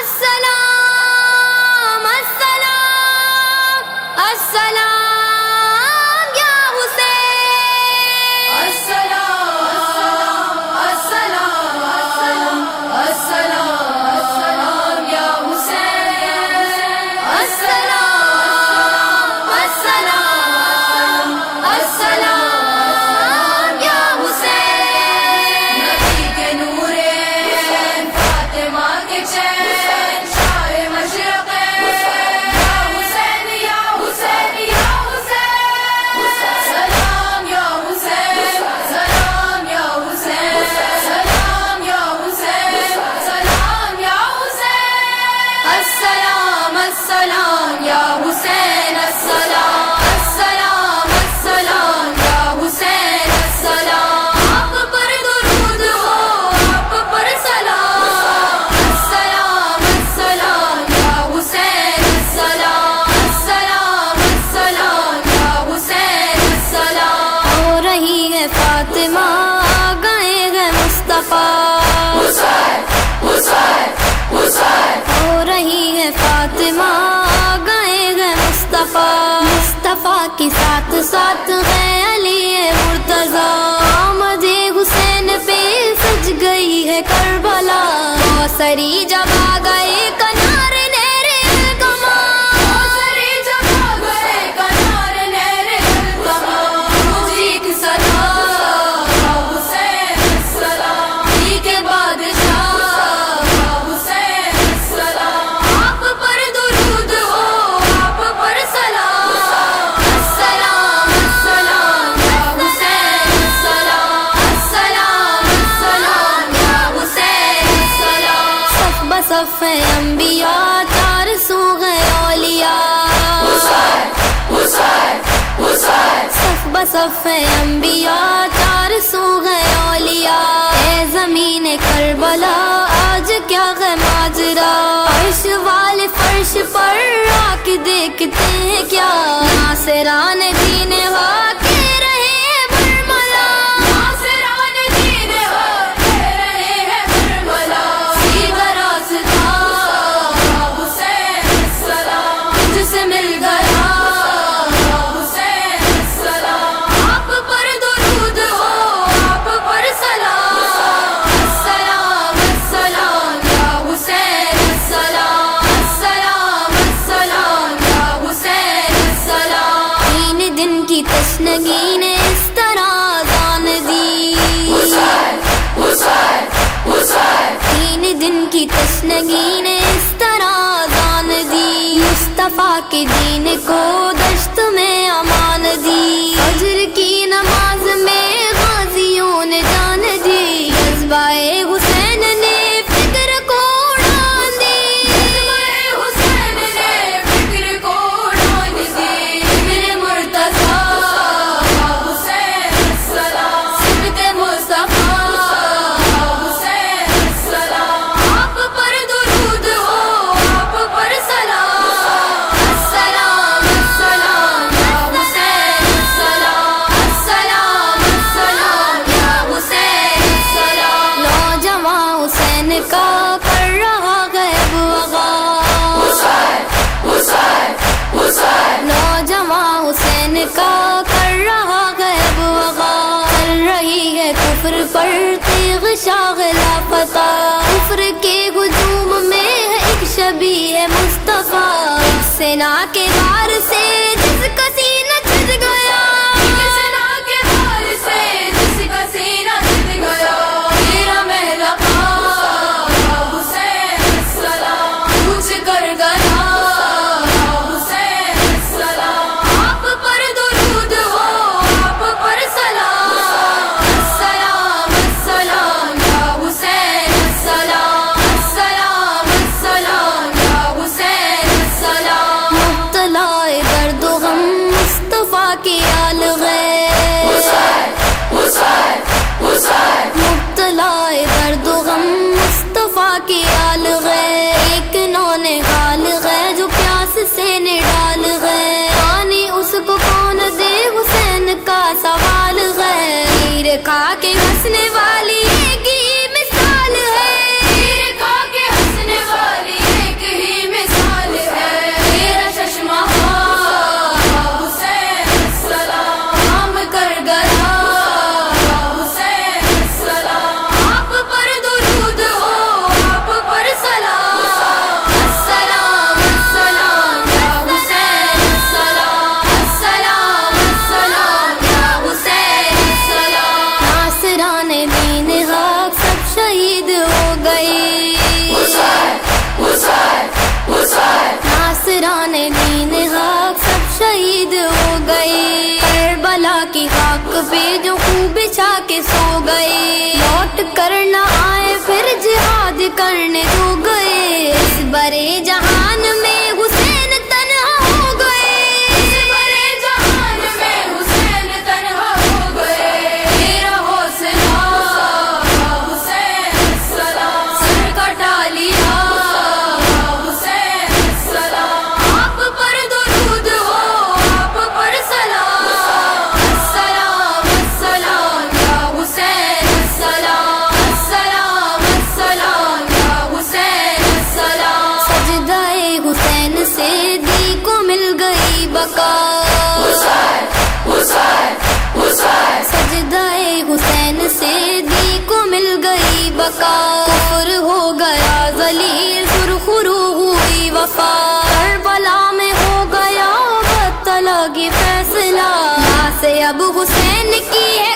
السلام السلام السلام. فاطمہ گئے گئے مصطفیٰ۔ ہو رہی ہے فاطمہ گئے گئے مصطفیٰ۔ مصطفیٰ کے ساتھ ساتھ ہے علی مرتضیٰ۔ آمد حسین پہ سج گئی ہے کربلا۔ سری جب صف انبیاء، چار سو گئے اولیاء۔ اے زمین کربلا، آج کیا ہے ماجرا؟ عرش والے فرش پر آ کے دیکھتے ہیں کیا؟ ناصران دین ہاتھ مل گیا دن کی تشنگی نے کا کر رہا ہے بغا کر رہی ہے کفر پر تیغ شاغلا پتا کفر کے ہجوم میں ہے ایک شبیہ مصطفیٰ۔ سنا کے بار سے کے ہنسنے والے اسران دین حق سب شہید ہو گئے۔ کربلا کی خاک پہ جو وفا. ہو گیا، ذلیل سرخرو ہوئی وفا. کربلا میں ہو گیا بدلا کی فیصلہ. سے اب حسین کی ہے